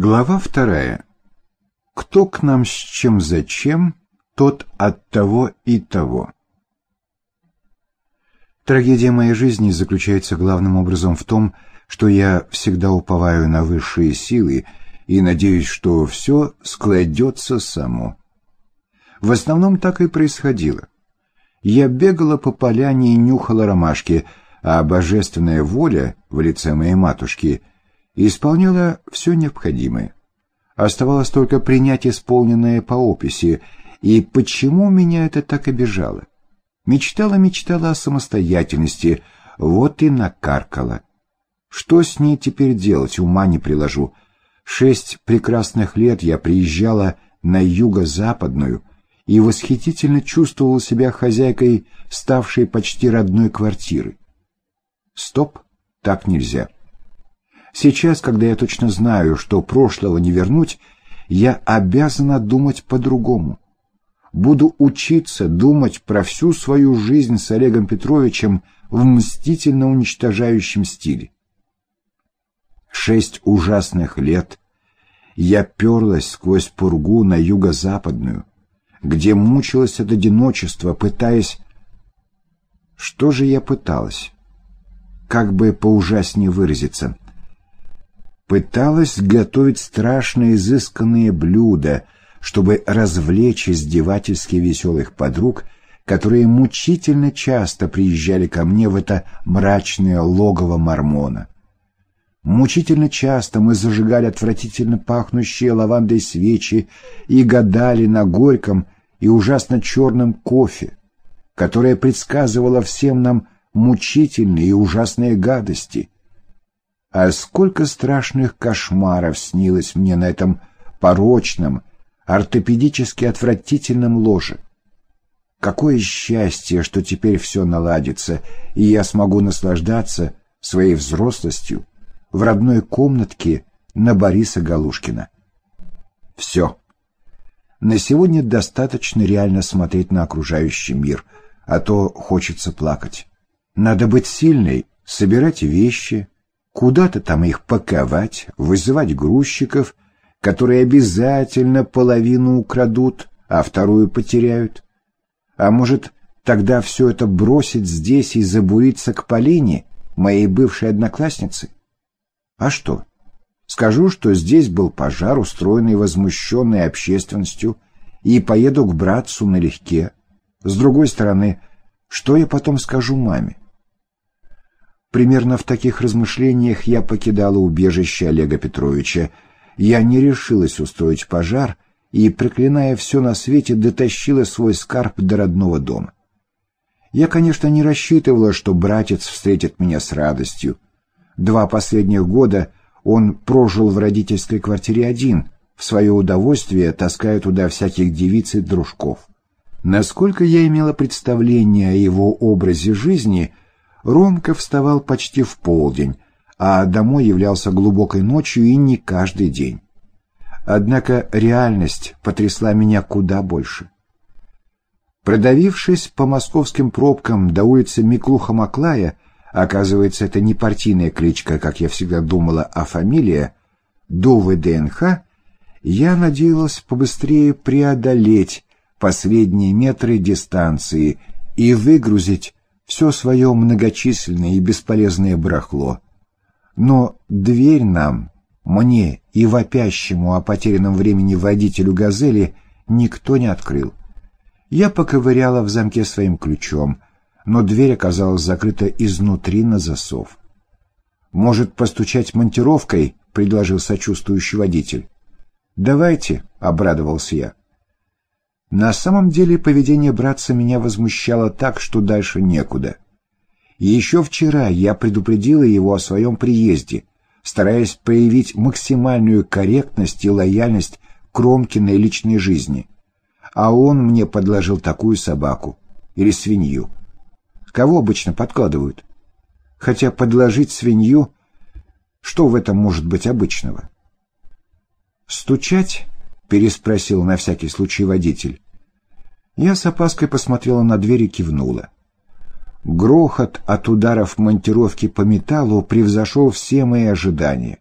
Глава вторая. Кто к нам с чем зачем, тот от того и того. Трагедия моей жизни заключается главным образом в том, что я всегда уповаю на высшие силы и надеюсь, что все складется само. В основном так и происходило. Я бегала по поляне и нюхала ромашки, а божественная воля в лице моей матушки исполняла все необходимое. Оставалось только принять исполненное по описи, и почему меня это так обижало? Мечтала-мечтала о самостоятельности, вот и накаркала. Что с ней теперь делать, ума не приложу. Шесть прекрасных лет я приезжала на юго-западную и восхитительно чувствовала себя хозяйкой ставшей почти родной квартиры. Стоп, так нельзя. Сейчас, когда я точно знаю, что прошлого не вернуть, я обязана думать по-другому. Буду учиться думать про всю свою жизнь с Олегом Петровичем в мстительно уничтожающем стиле. Шесть ужасных лет я перлась сквозь пургу на юго-западную, где мучилась от одиночества, пытаясь... Что же я пыталась? Как бы поужаснее выразиться — пыталась готовить страшно изысканные блюда, чтобы развлечь издевательски веселых подруг, которые мучительно часто приезжали ко мне в это мрачное логово мормона. Мучительно часто мы зажигали отвратительно пахнущие лавандой свечи и гадали на горьком и ужасно черном кофе, которое предсказывало всем нам мучительные и ужасные гадости — а сколько страшных кошмаров снилось мне на этом порочном, ортопедически отвратительном ложе. Какое счастье, что теперь все наладится, и я смогу наслаждаться своей взрослостью в родной комнатке на Бориса Галушкина. Все. На сегодня достаточно реально смотреть на окружающий мир, а то хочется плакать. Надо быть сильной, собирать вещи, куда-то там их паковать, вызывать грузчиков, которые обязательно половину украдут, а вторую потеряют. А может, тогда все это бросить здесь и забуриться к Полине, моей бывшей однокласснице? А что? Скажу, что здесь был пожар, устроенный возмущенной общественностью, и поеду к братцу налегке. С другой стороны, что я потом скажу маме? Примерно в таких размышлениях я покидала убежище Олега Петровича. Я не решилась устроить пожар и, проклиная все на свете, дотащила свой скарб до родного дома. Я, конечно, не рассчитывала, что братец встретит меня с радостью. Два последних года он прожил в родительской квартире один, в свое удовольствие таская туда всяких девиц и дружков. Насколько я имела представление о его образе жизни — Ромка вставал почти в полдень, а домой являлся глубокой ночью и не каждый день. Однако реальность потрясла меня куда больше. Продавившись по московским пробкам до улицы Миклуха-Маклая, оказывается, это не партийная кличка, как я всегда думала, а фамилия, до ВДНХ, я надеялась побыстрее преодолеть последние метры дистанции и выгрузить все свое многочисленное и бесполезное барахло. Но дверь нам, мне и вопящему о потерянном времени водителю «Газели» никто не открыл. Я поковыряла в замке своим ключом, но дверь оказалась закрыта изнутри на засов. «Может, постучать монтировкой?» — предложил сочувствующий водитель. «Давайте», — обрадовался я. На самом деле поведение братца меня возмущало так, что дальше некуда. еще вчера я предупредила его о своем приезде, стараясь проявить максимальную корректность и лояльность к Ромкиной личной жизни. А он мне подложил такую собаку или свинью. Кого обычно подкладывают? Хотя подложить свинью, что в этом может быть обычного? «Стучать?» — переспросил на всякий случай водитель. Я с опаской посмотрела на дверь и кивнула. Грохот от ударов монтировки по металлу превзошел все мои ожидания.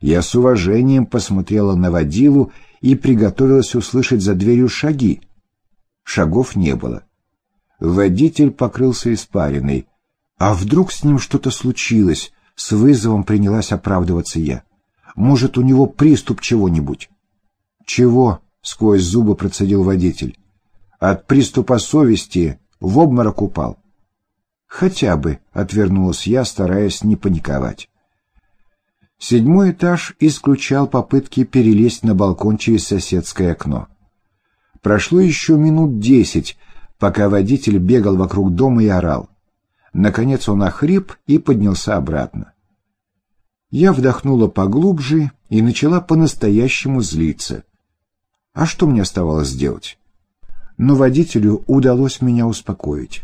Я с уважением посмотрела на водилу и приготовилась услышать за дверью шаги. Шагов не было. Водитель покрылся испариной. А вдруг с ним что-то случилось? С вызовом принялась оправдываться я. Может, у него приступ чего-нибудь? Чего? Сквозь зубы процедил водитель. От приступа совести в обморок упал. Хотя бы, отвернулась я, стараясь не паниковать. Седьмой этаж исключал попытки перелезть на балкон через соседское окно. Прошло еще минут десять, пока водитель бегал вокруг дома и орал. Наконец он охрип и поднялся обратно. Я вдохнула поглубже и начала по-настоящему злиться. А что мне оставалось делать? Но водителю удалось меня успокоить.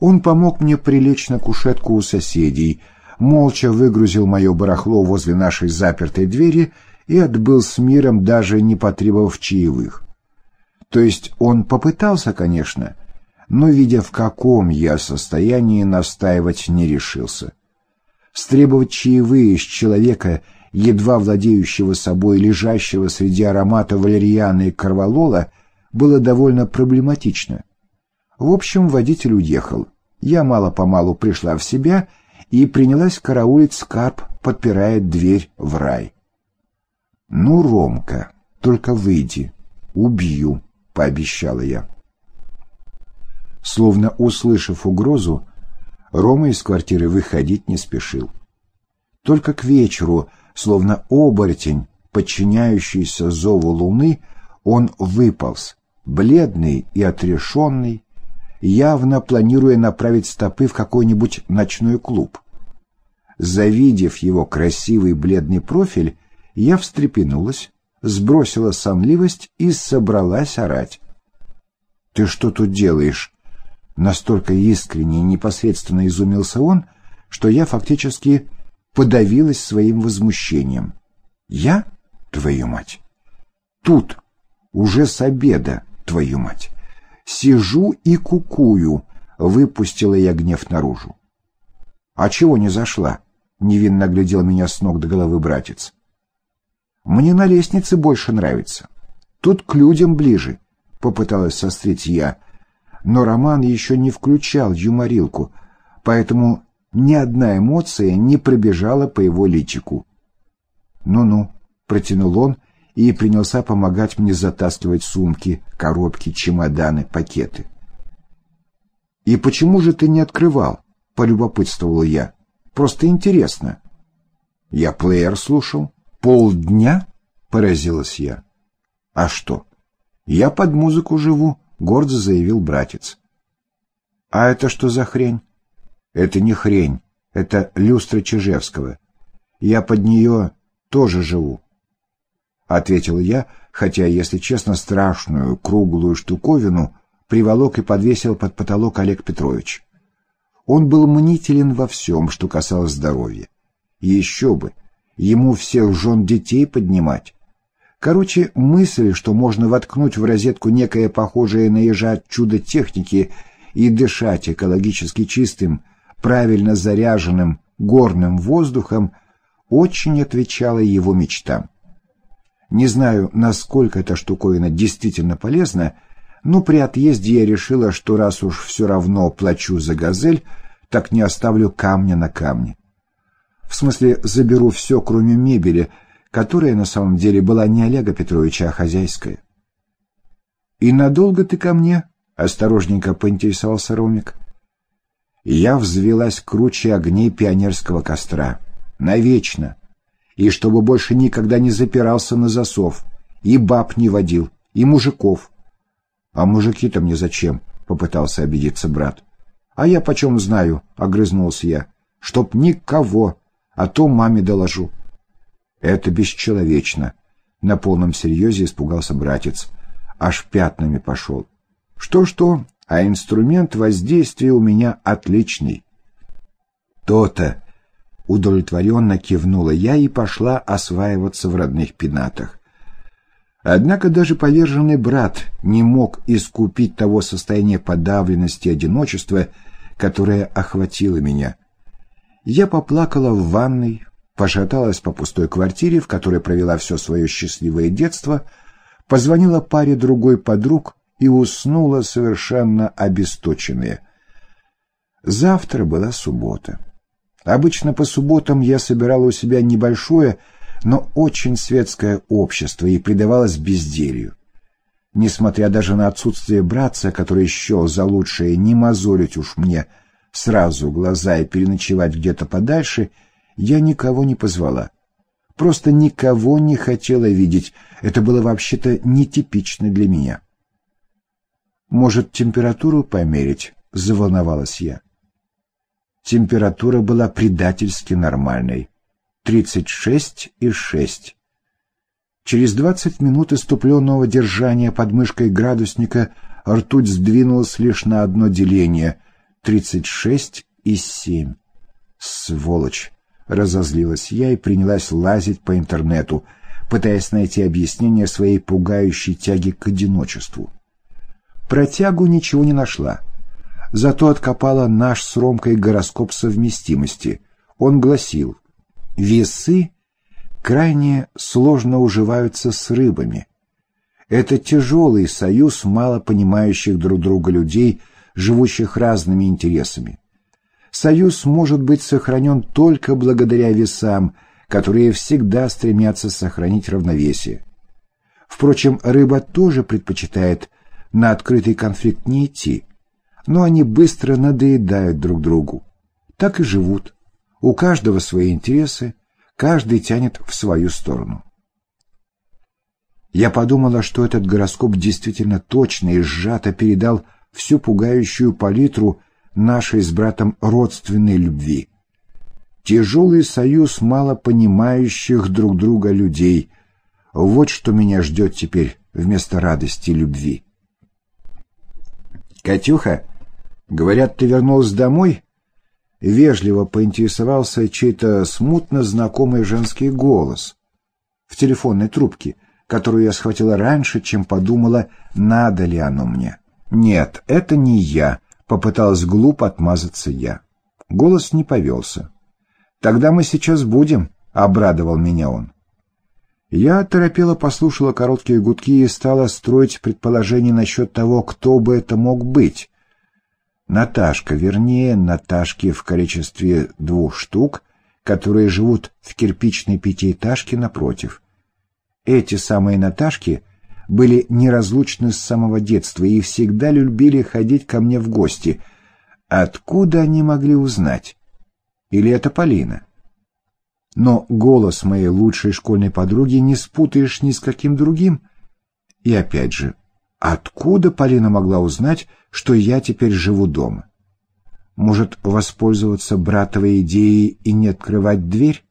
Он помог мне прилечь на кушетку у соседей, молча выгрузил мое барахло возле нашей запертой двери и отбыл с миром, даже не потребовав чаевых. То есть он попытался, конечно, но, видя в каком я состоянии, настаивать не решился. Стребовать чаевые с человека, едва владеющего собой, лежащего среди аромата валерьяны и корвалола, было довольно проблематично. В общем, водитель уехал. Я мало-помалу пришла в себя и принялась караулить скарб, подпирая дверь в рай. «Ну, Ромка, только выйди, убью», — пообещала я. Словно услышав угрозу, Рома из квартиры выходить не спешил. Только к вечеру, словно оборотень, подчиняющийся зову луны, он выполз, бледный и отрешенный, явно планируя направить стопы в какой-нибудь ночной клуб. Завидев его красивый бледный профиль, я встрепенулась, сбросила сонливость и собралась орать. «Ты что тут делаешь?» Настолько искренне и непосредственно изумился он, что я фактически подавилась своим возмущением. «Я? Твою мать! Тут, уже с обеда, твою мать! Сижу и кукую!» — выпустила я гнев наружу. «А чего не зашла?» — невинно глядел меня с ног до головы братец. Мне на лестнице больше нравится. Тут к людям ближе, — попыталась сострить я. Но Роман еще не включал юморилку, поэтому ни одна эмоция не пробежала по его личику. «Ну-ну», — протянул он и принялся помогать мне затаскивать сумки, коробки, чемоданы, пакеты. «И почему же ты не открывал?» — полюбопытствовал я. «Просто интересно». «Я плеер слушал». «Полдня?» — поразилась я. «А что? Я под музыку живу», — гордо заявил братец. «А это что за хрень?» «Это не хрень, это люстра Чижевского. Я под нее тоже живу», — ответил я, хотя, если честно, страшную круглую штуковину приволок и подвесил под потолок Олег Петрович. Он был мнителен во всем, что касалось здоровья. Еще бы! ему всех жен детей поднимать. Короче, мысль, что можно воткнуть в розетку некое похожее на ежа чудо техники и дышать экологически чистым, правильно заряженным горным воздухом, очень отвечала его мечтам. Не знаю, насколько эта штуковина действительно полезна, но при отъезде я решила, что раз уж все равно плачу за «Газель», так не оставлю камня на камне. В смысле, заберу все, кроме мебели, которая на самом деле была не Олега Петровича, а хозяйская. «И надолго ты ко мне?» — осторожненько поинтересовался Ромик. Я взвелась круче огней пионерского костра. Навечно. И чтобы больше никогда не запирался на засов. И баб не водил, и мужиков. «А мужики-то мне зачем?» — попытался обидеться брат. «А я почем знаю?» — огрызнулся я. «Чтоб никого, а то маме доложу. Это бесчеловечно. На полном серьезе испугался братец. Аж пятнами пошел. Что-что, а инструмент воздействия у меня отличный. То-то. Удовлетворенно кивнула я и пошла осваиваться в родных пенатах. Однако даже поверженный брат не мог искупить того состояния подавленности и одиночества, которое охватило меня — я поплакала в ванной, пошаталась по пустой квартире, в которой провела все свое счастливое детство, позвонила паре другой подруг и уснула совершенно обесточенная. Завтра была суббота. Обычно по субботам я собирала у себя небольшое, но очень светское общество и предавалась безделью. Несмотря даже на отсутствие братца, который счел за лучшее не мозолить уж мне сразу глаза и переночевать где-то подальше, я никого не позвала. Просто никого не хотела видеть. Это было вообще-то нетипично для меня. «Может, температуру померить?» — заволновалась я. Температура была предательски нормальной. 36,6. Через 20 минут иступленного держания под мышкой градусника ртуть сдвинулась лишь на одно деление — 36,7. Сволочь! Разозлилась я и принялась лазить по интернету, пытаясь найти объяснение своей пугающей тяги к одиночеству. Про тягу ничего не нашла. Зато откопала наш с Ромкой гороскоп совместимости. Он гласил «Весы крайне сложно уживаются с рыбами. Это тяжелый союз мало понимающих друг друга людей, живущих разными интересами союз может быть сохранен только благодаря весам, которые всегда стремятся сохранить равновесие. Впрочем, рыба тоже предпочитает на открытый конфликт не идти, но они быстро надоедают друг другу. Так и живут. У каждого свои интересы, каждый тянет в свою сторону. Я подумала, что этот гороскоп действительно точно и сжато передал всю пугающую палитру нашей с братом родственной любви. Тяжелый союз мало понимающих друг друга людей. Вот что меня ждет теперь вместо радости и любви. «Катюха, говорят, ты вернулась домой?» Вежливо поинтересовался чей-то смутно знакомый женский голос в телефонной трубке, которую я схватила раньше, чем подумала, надо ли оно мне. «Нет, это не я», Попыталась глупо отмазаться я. Голос не повелся. «Тогда мы сейчас будем», — обрадовал меня он. Я торопело послушала короткие гудки и стала строить предположение насчет того, кто бы это мог быть. Наташка, вернее, Наташки в количестве двух штук, которые живут в кирпичной пятиэтажке напротив. Эти самые Наташки — были неразлучны с самого детства и всегда любили ходить ко мне в гости. Откуда они могли узнать? Или это Полина? Но голос моей лучшей школьной подруги не спутаешь ни с каким другим. И опять же, откуда Полина могла узнать, что я теперь живу дома? Может, воспользоваться братовой идеей и не открывать дверь?